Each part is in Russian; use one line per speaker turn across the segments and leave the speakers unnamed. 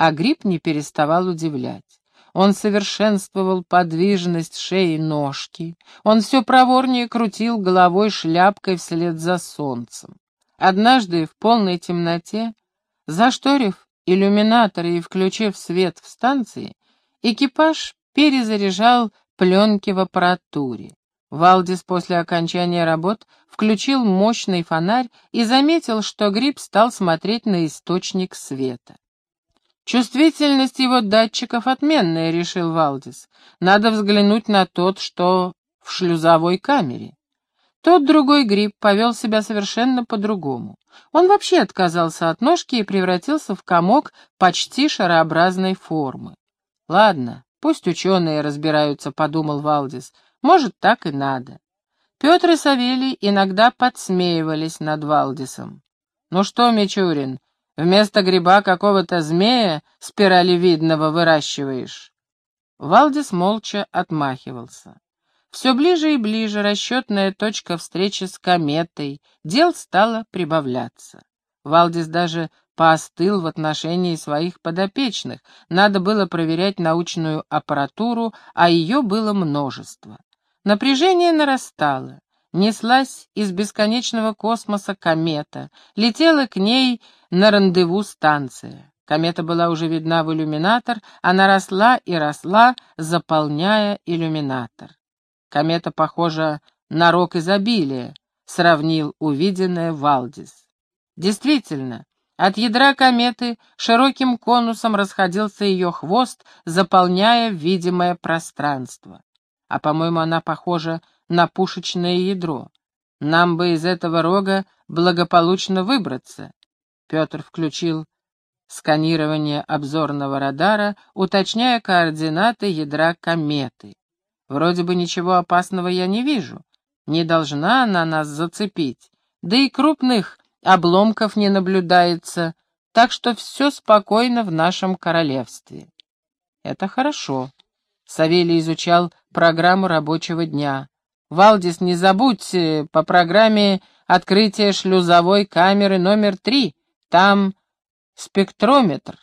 а гриб не переставал удивлять. Он совершенствовал подвижность шеи ножки. Он все проворнее крутил головой шляпкой вслед за солнцем. Однажды в полной темноте, зашторив иллюминаторы и включив свет в станции, экипаж перезаряжал пленки в аппаратуре. Валдис после окончания работ включил мощный фонарь и заметил, что гриб стал смотреть на источник света. Чувствительность его датчиков отменная, решил Валдис. Надо взглянуть на тот, что в шлюзовой камере. Тот другой гриб повел себя совершенно по-другому. Он вообще отказался от ножки и превратился в комок почти шарообразной формы. «Ладно, пусть ученые разбираются», — подумал Валдис. «Может, так и надо». Петр и Савелий иногда подсмеивались над Валдисом. «Ну что, Мичурин, Вместо гриба какого-то змея спиралевидного выращиваешь. Валдис молча отмахивался. Все ближе и ближе расчетная точка встречи с кометой, дел стало прибавляться. Валдис даже поостыл в отношении своих подопечных, надо было проверять научную аппаратуру, а ее было множество. Напряжение нарастало, неслась из бесконечного космоса комета, летела к ней на рандеву станция. Комета была уже видна в иллюминатор, она росла и росла, заполняя иллюминатор. Комета похожа на рок изобилия, сравнил увиденное Валдис. Действительно, от ядра кометы широким конусом расходился ее хвост, заполняя видимое пространство. А, по-моему, она похожа на пушечное ядро. Нам бы из этого рога благополучно выбраться. Петр включил сканирование обзорного радара, уточняя координаты ядра кометы. Вроде бы ничего опасного я не вижу. Не должна она нас зацепить. Да и крупных обломков не наблюдается, так что все спокойно в нашем королевстве. Это хорошо. Савелий изучал программу рабочего дня. Валдис, не забудь, по программе открытия шлюзовой камеры номер три, там спектрометр.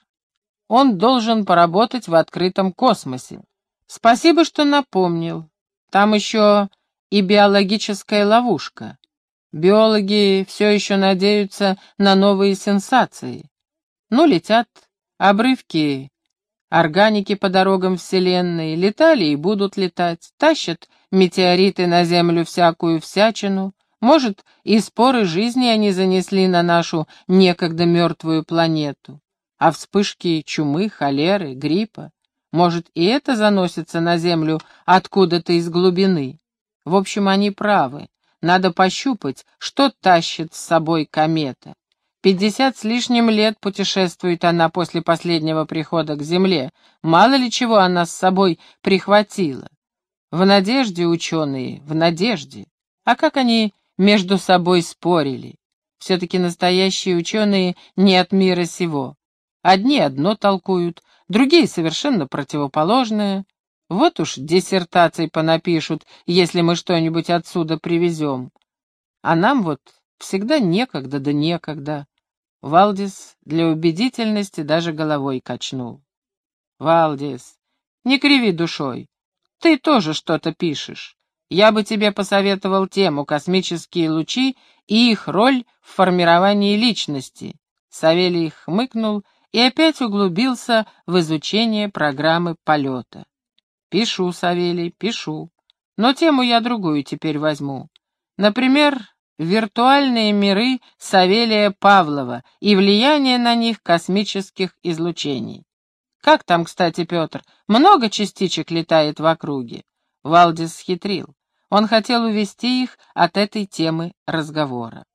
Он должен поработать в открытом космосе. Спасибо, что напомнил. Там еще и биологическая ловушка. Биологи все еще надеются на новые сенсации. Ну, летят обрывки Органики по дорогам Вселенной летали и будут летать, тащат метеориты на Землю всякую всячину. Может, и споры жизни они занесли на нашу некогда мертвую планету. А вспышки чумы, холеры, гриппа, может, и это заносится на Землю откуда-то из глубины. В общем, они правы. Надо пощупать, что тащит с собой комета. Пятьдесят с лишним лет путешествует она после последнего прихода к земле. Мало ли чего она с собой прихватила. В надежде ученые, в надежде. А как они между собой спорили? Все-таки настоящие ученые не от мира сего. Одни одно толкуют, другие совершенно противоположное. Вот уж диссертации понапишут, если мы что-нибудь отсюда привезем. А нам вот всегда некогда да некогда. Валдис для убедительности даже головой качнул. «Валдис, не криви душой. Ты тоже что-то пишешь. Я бы тебе посоветовал тему «Космические лучи и их роль в формировании личности». Савелий хмыкнул и опять углубился в изучение программы полета. «Пишу, Савелий, пишу. Но тему я другую теперь возьму. Например, виртуальные миры Савелия Павлова и влияние на них космических излучений. Как там, кстати, Петр? Много частичек летает в округе. Валдис схитрил. Он хотел увести их от этой темы разговора.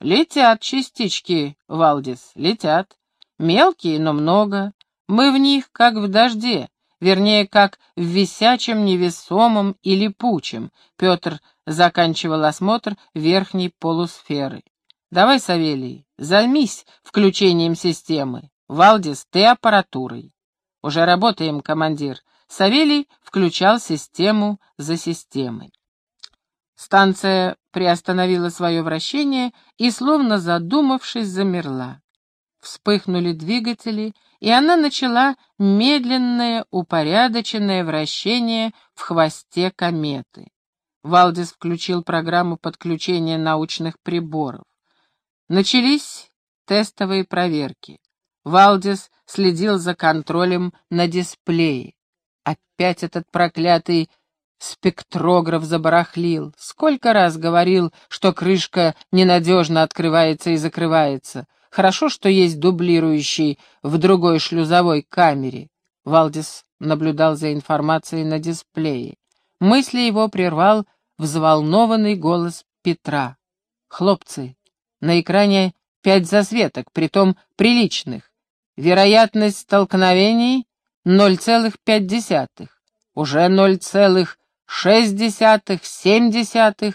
Летят частички, Валдис, летят. Мелкие, но много. Мы в них, как в дожде, вернее, как в висячем, невесомом и липучем. Петр заканчивал осмотр верхней полусферы. «Давай, Савелий, займись включением системы. Валдис, ты аппаратурой». «Уже работаем, командир». Савелий включал систему за системой. Станция приостановила свое вращение и, словно задумавшись, замерла. Вспыхнули двигатели, и она начала медленное, упорядоченное вращение в хвосте кометы. Валдис включил программу подключения научных приборов. Начались тестовые проверки. Валдис следил за контролем на дисплее. Опять этот проклятый спектрограф забарахлил. Сколько раз говорил, что крышка ненадежно открывается и закрывается. Хорошо, что есть дублирующий в другой шлюзовой камере. Валдис наблюдал за информацией на дисплее. Мысли его прервал взволнованный голос Петра. «Хлопцы, на экране пять засветок, притом приличных. Вероятность столкновений — 0,5. Уже 0,6,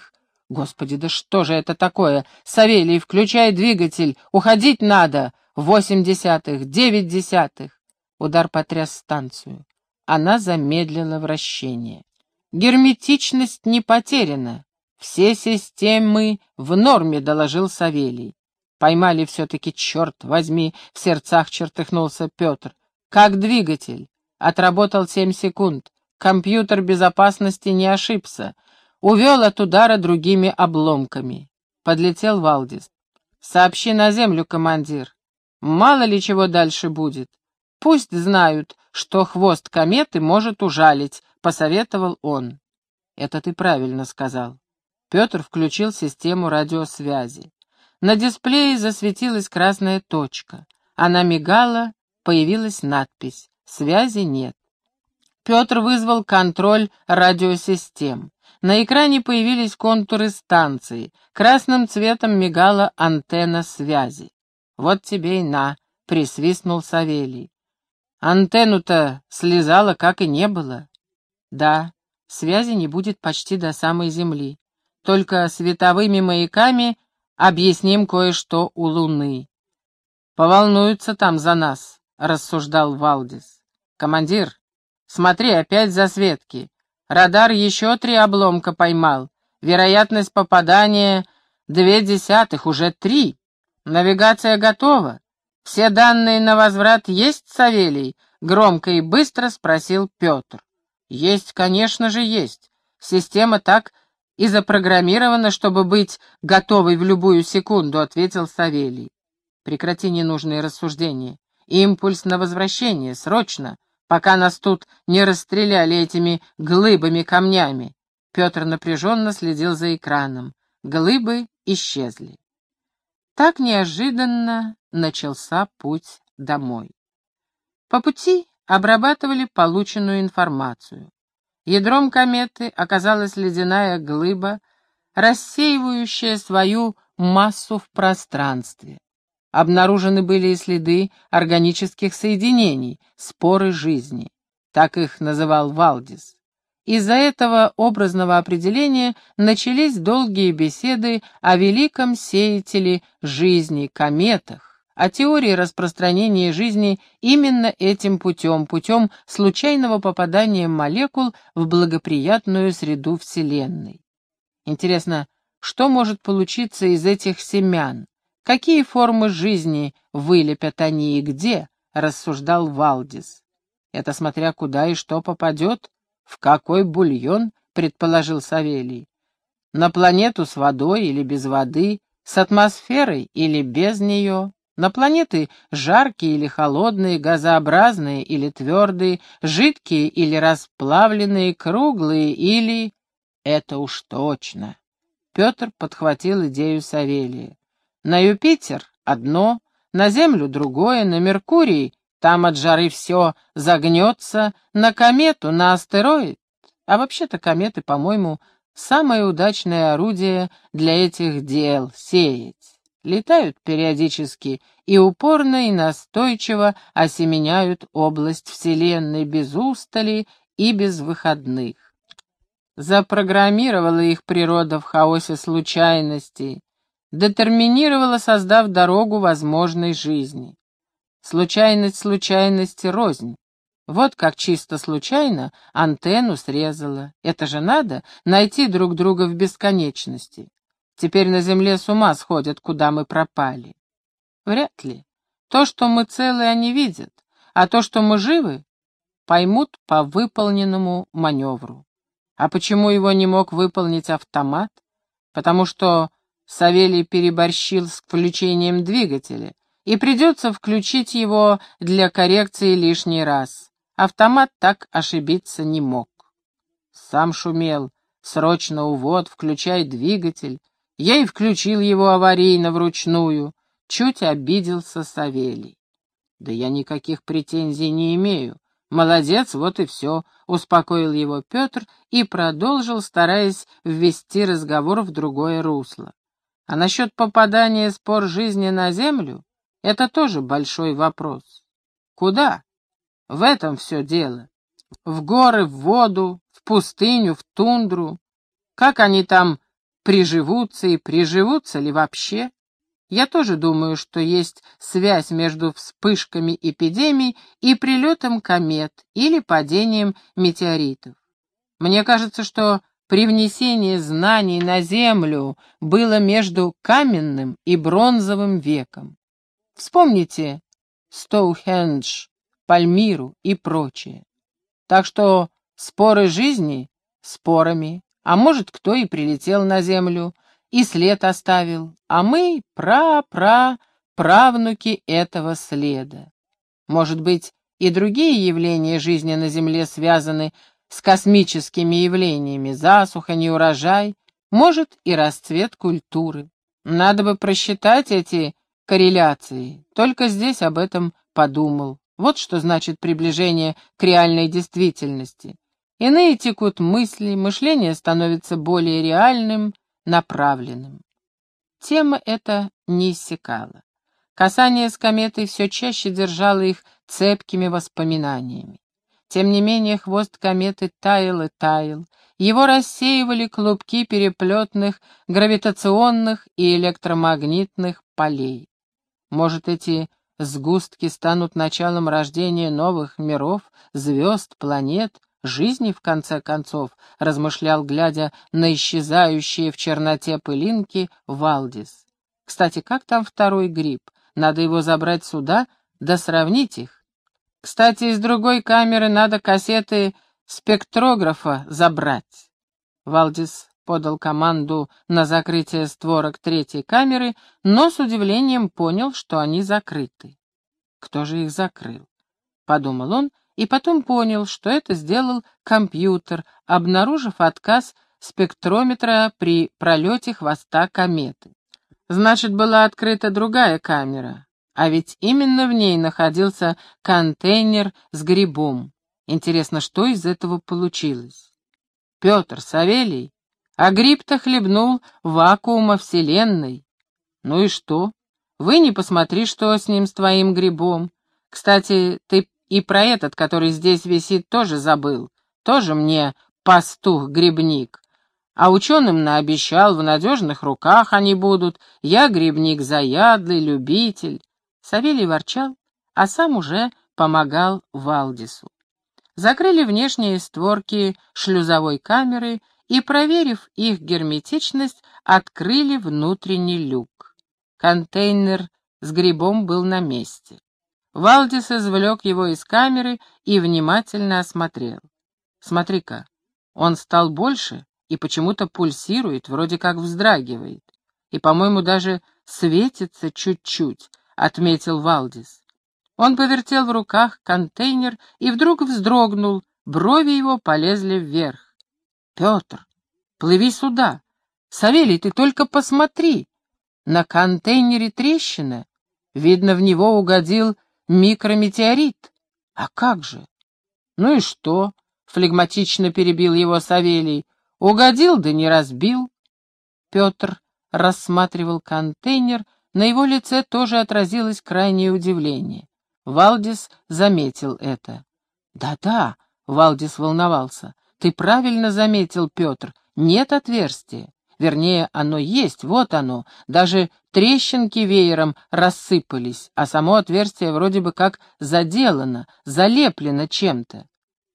Господи, да что же это такое? Савелий, включай двигатель, уходить надо. Восемь десятых, девять десятых. Удар потряс станцию. Она замедлила вращение. Герметичность не потеряна. Все системы в норме, доложил Савелий. Поймали все-таки, черт возьми, в сердцах чертыхнулся Петр. Как двигатель? Отработал семь секунд. Компьютер безопасности не ошибся. Увел от удара другими обломками. Подлетел Валдис. «Сообщи на землю, командир. Мало ли чего дальше будет. Пусть знают, что хвост кометы может ужалить», — посоветовал он. «Это ты правильно сказал». Петр включил систему радиосвязи. На дисплее засветилась красная точка. Она мигала, появилась надпись «Связи нет». Петр вызвал контроль радиосистем. На экране появились контуры станции. Красным цветом мигала антенна связи. «Вот тебе и на», — присвистнул Савелий. «Антенну-то слезала, как и не было». «Да, связи не будет почти до самой Земли. Только световыми маяками объясним кое-что у Луны». «Поволнуются там за нас», — рассуждал Валдис. «Командир, смотри, опять засветки. Радар еще три обломка поймал. Вероятность попадания две десятых, уже три. Навигация готова. Все данные на возврат есть, Савелий? Громко и быстро спросил Петр. Есть, конечно же, есть. Система так и запрограммирована, чтобы быть готовой в любую секунду, ответил Савелий. Прекрати ненужные рассуждения. Импульс на возвращение, срочно пока нас тут не расстреляли этими глыбами-камнями. Петр напряженно следил за экраном. Глыбы исчезли. Так неожиданно начался путь домой. По пути обрабатывали полученную информацию. Ядром кометы оказалась ледяная глыба, рассеивающая свою массу в пространстве. Обнаружены были и следы органических соединений, споры жизни. Так их называл Валдис. Из-за этого образного определения начались долгие беседы о великом сеятеле жизни, кометах, о теории распространения жизни именно этим путем, путем случайного попадания молекул в благоприятную среду Вселенной. Интересно, что может получиться из этих семян? Какие формы жизни вылепят они и где, рассуждал Валдис. Это смотря куда и что попадет, в какой бульон, предположил Савелий. На планету с водой или без воды, с атмосферой или без нее, на планеты жаркие или холодные, газообразные или твердые, жидкие или расплавленные, круглые или... Это уж точно. Петр подхватил идею Савелия. На Юпитер одно, на Землю другое, на Меркурий, там от жары все загнется, на комету, на астероид. А вообще-то кометы, по-моему, самое удачное орудие для этих дел — сеять. Летают периодически и упорно и настойчиво осеменяют область Вселенной без устали и без выходных. Запрограммировала их природа в хаосе случайностей, детерминировала, создав дорогу возможной жизни. Случайность случайности рознь. Вот как чисто случайно антенну срезала. Это же надо найти друг друга в бесконечности. Теперь на земле с ума сходят, куда мы пропали. Вряд ли. То, что мы целы, они видят, а то, что мы живы, поймут по выполненному маневру. А почему его не мог выполнить автомат? Потому что Савелий переборщил с включением двигателя, и придется включить его для коррекции лишний раз. Автомат так ошибиться не мог. Сам шумел. Срочно увод, включай двигатель. Я и включил его аварийно вручную. Чуть обиделся Савелий. Да я никаких претензий не имею. Молодец, вот и все, успокоил его Петр и продолжил, стараясь ввести разговор в другое русло. А насчет попадания спор жизни на землю, это тоже большой вопрос. Куда? В этом все дело. В горы, в воду, в пустыню, в тундру. Как они там приживутся и приживутся ли вообще? Я тоже думаю, что есть связь между вспышками эпидемий и прилетом комет или падением метеоритов. Мне кажется, что привнесение знаний на Землю было между каменным и бронзовым веком. Вспомните Стоухендж, Пальмиру и прочее. Так что споры жизни спорами, а может, кто и прилетел на Землю, и след оставил, а мы пра-пра-правнуки этого следа. Может быть, и другие явления жизни на Земле связаны с космическими явлениями, засуха, неурожай, может и расцвет культуры. Надо бы просчитать эти корреляции, только здесь об этом подумал. Вот что значит приближение к реальной действительности. Иные текут мысли, мышление становится более реальным, направленным. Тема эта не иссякала. Касание с кометой все чаще держало их цепкими воспоминаниями. Тем не менее, хвост кометы таял и таял. Его рассеивали клубки переплетных гравитационных и электромагнитных полей. Может, эти сгустки станут началом рождения новых миров, звезд, планет, жизни, в конце концов, размышлял, глядя на исчезающие в черноте пылинки Валдис. Кстати, как там второй гриб? Надо его забрать сюда, да сравнить их. Кстати, из другой камеры надо кассеты спектрографа забрать. Валдис подал команду на закрытие створок третьей камеры, но с удивлением понял, что они закрыты. Кто же их закрыл? Подумал он и потом понял, что это сделал компьютер, обнаружив отказ спектрометра при пролете хвоста кометы. Значит, была открыта другая камера, а ведь именно в ней находился контейнер с грибом. Интересно, что из этого получилось? Петр, Савелий, а гриб-то хлебнул вакуума Вселенной. Ну и что? Вы не посмотри, что с ним, с твоим грибом. Кстати, ты и про этот, который здесь висит, тоже забыл. Тоже мне пастух-грибник. А ученым наобещал, в надежных руках они будут. Я грибник заядлый, любитель. Савелий ворчал, а сам уже помогал Валдису. Закрыли внешние створки шлюзовой камеры и, проверив их герметичность, открыли внутренний люк. Контейнер с грибом был на месте. Валдис извлек его из камеры и внимательно осмотрел. «Смотри-ка, он стал больше и почему-то пульсирует, вроде как вздрагивает. И, по-моему, даже светится чуть-чуть», — отметил Валдис. Он повертел в руках контейнер и вдруг вздрогнул, брови его полезли вверх. «Петр, плыви сюда! Савелий, ты только посмотри! На контейнере трещина. Видно, в него угодил Микрометеорит? А как же? Ну и что? Флегматично перебил его Савелий. Угодил, да не разбил. Петр рассматривал контейнер, на его лице тоже отразилось крайнее удивление. Валдис заметил это. «Да-да», — Валдис волновался, — «ты правильно заметил, Петр, нет отверстия. Вернее, оно есть, вот оно. Даже трещинки веером рассыпались, а само отверстие вроде бы как заделано, залеплено чем-то.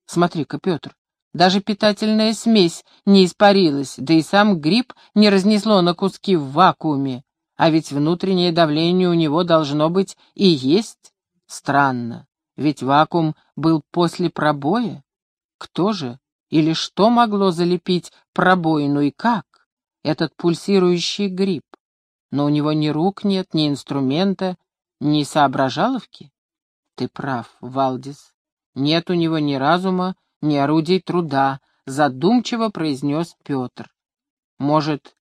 Смотри-ка, Петр, даже питательная смесь не испарилась, да и сам гриб не разнесло на куски в вакууме. А ведь внутреннее давление у него должно быть и есть. Странно, ведь вакуум был после пробоя. Кто же или что могло залепить пробоину и как? Этот пульсирующий гриб. Но у него ни рук нет, ни инструмента, ни соображаловки. Ты прав, Валдис. Нет у него ни разума, ни орудий труда, задумчиво произнес Петр. Может,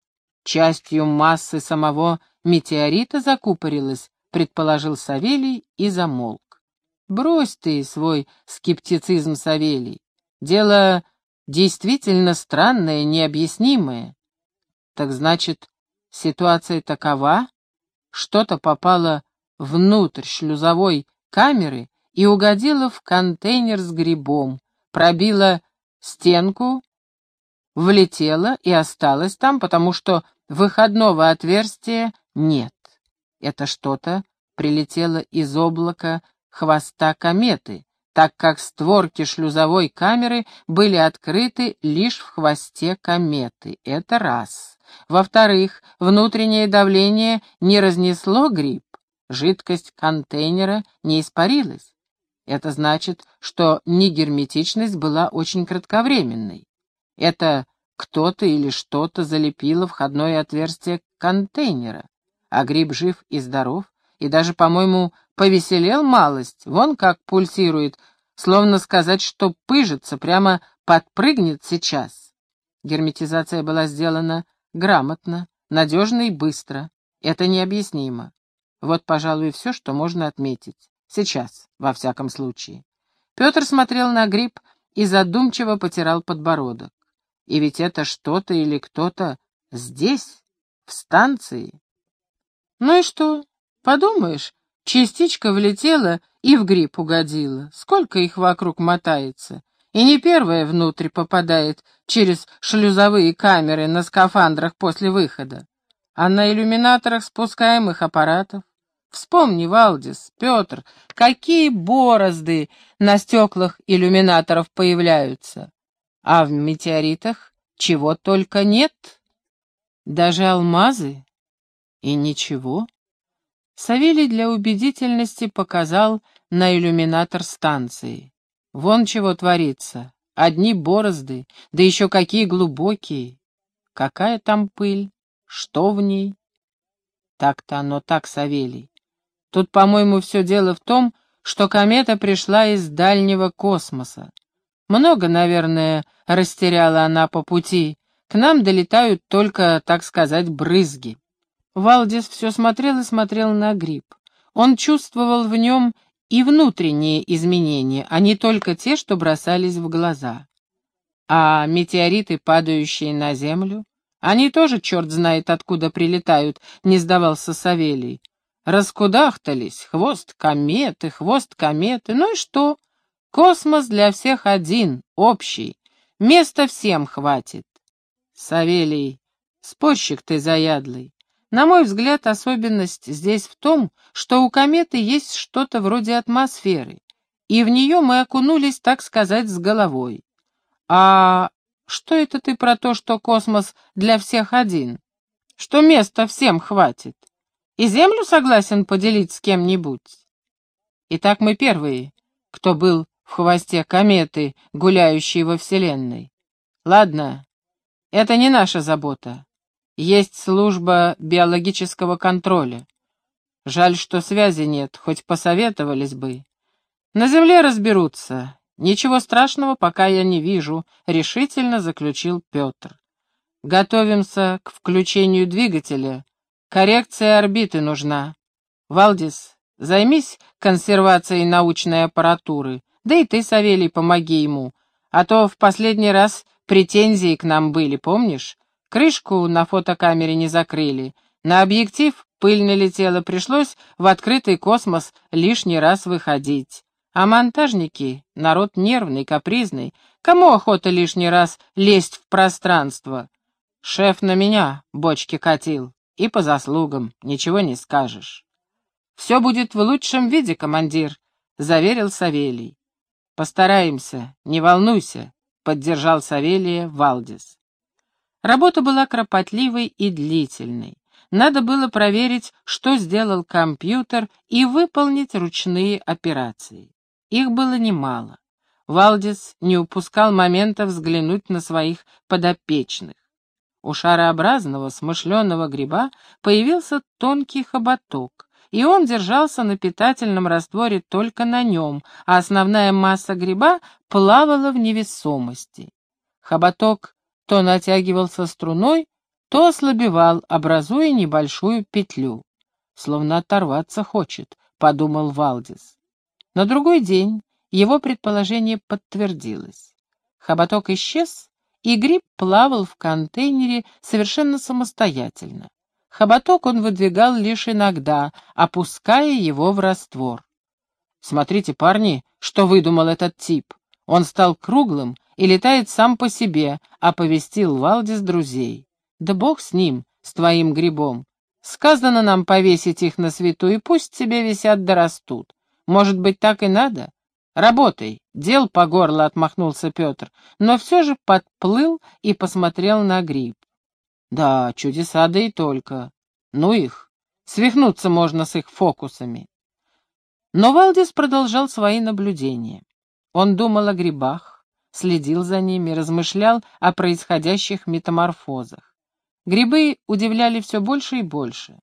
частью массы самого метеорита закупорилась, предположил Савелий и замолк. Брось ты свой скептицизм, Савелий. Дело действительно странное, необъяснимое. Так значит, ситуация такова, что-то попало внутрь шлюзовой камеры и угодило в контейнер с грибом, пробило стенку, влетело и осталось там, потому что выходного отверстия нет. Это что-то прилетело из облака хвоста кометы, так как створки шлюзовой камеры были открыты лишь в хвосте кометы. Это раз. Во-вторых, внутреннее давление не разнесло гриб, жидкость контейнера не испарилась. Это значит, что негерметичность была очень кратковременной. Это кто-то или что-то залепило входное отверстие контейнера, а гриб жив и здоров, и даже, по-моему, повеселел малость, вон как пульсирует, словно сказать, что пыжится, прямо подпрыгнет сейчас. Герметизация была сделана грамотно, надежно и быстро. Это необъяснимо. Вот, пожалуй, все, что можно отметить. Сейчас, во всяком случае. Петр смотрел на гриб и задумчиво потирал подбородок. И ведь это что-то или кто-то здесь, в станции. Ну и что? Подумаешь, частичка влетела и в гриб угодила. Сколько их вокруг мотается. И не первая внутрь попадает через шлюзовые камеры на скафандрах после выхода, а на иллюминаторах спускаемых аппаратов. Вспомни, Валдис, Петр, какие борозды на стеклах иллюминаторов появляются. А в метеоритах чего только нет. Даже алмазы. И ничего. Савелий для убедительности показал на иллюминатор станции. Вон чего творится. Одни борозды, да еще какие глубокие. Какая там пыль? Что в ней? Так-то оно так, Савелий. Тут, по-моему, все дело в том, что комета пришла из дальнего космоса. Много, наверное, растеряла она по пути. К нам долетают только, так сказать, брызги. Валдис все смотрел и смотрел на гриб. Он чувствовал в нем и внутренние изменения, а не только те, что бросались в глаза. А метеориты, падающие на Землю, они тоже черт знает откуда прилетают, не сдавался Савелий. Раскудахтались, хвост кометы, хвост кометы, ну и что? Космос для всех один, общий, места всем хватит. Савелий, спорщик ты заядлый. На мой взгляд, особенность здесь в том, что у кометы есть что-то вроде атмосферы, и в нее мы окунулись, так сказать, с головой. А что это ты про то, что космос для всех один? Что места всем хватит? И землю согласен поделить с кем-нибудь. Итак, мы первые, кто был в хвосте кометы, гуляющей во Вселенной. Ладно, это не наша забота. Есть служба биологического контроля. Жаль, что связи нет, хоть посоветовались бы. На Земле разберутся. Ничего страшного пока я не вижу, решительно заключил Петр. Готовимся к включению двигателя Коррекция орбиты нужна. Валдис, займись консервацией научной аппаратуры, да и ты, Савелий, помоги ему, а то в последний раз претензии к нам были, помнишь? Крышку на фотокамере не закрыли, на объектив пыль налетела, пришлось в открытый космос лишний раз выходить. А монтажники — народ нервный, капризный, кому охота лишний раз лезть в пространство? Шеф на меня бочки катил. И по заслугам, ничего не скажешь. «Все будет в лучшем виде, командир», — заверил Савелий. «Постараемся, не волнуйся», — поддержал Савелия Валдис. Работа была кропотливой и длительной. надо было проверить, что сделал компьютер, и выполнить ручные операции. Их было немало. Валдис не упускал момента взглянуть на своих подопечных. У шарообразного смышленого гриба появился тонкий хоботок, и он держался на питательном растворе только на нем, а основная масса гриба плавала в невесомости. Хоботок то натягивался струной, то ослабевал, образуя небольшую петлю. «Словно оторваться хочет», — подумал Валдис. На другой день его предположение подтвердилось. Хоботок исчез, и гриб плавал в контейнере совершенно самостоятельно. Хоботок он выдвигал лишь иногда, опуская его в раствор. «Смотрите, парни, что выдумал этот тип. Он стал круглым и летает сам по себе», — оповестил Валдис друзей. «Да бог с ним, с твоим грибом. Сказано нам повесить их на свету, и пусть себе висят да растут. Может быть, так и надо? Работай, дел по горло», — отмахнулся Петр, но все же подплыл и посмотрел на гриб. Да, чудеса, да и только. Ну их, свихнуться можно с их фокусами. Но Валдис продолжал свои наблюдения. Он думал о грибах, следил за ними, размышлял о происходящих метаморфозах. Грибы удивляли все больше и больше.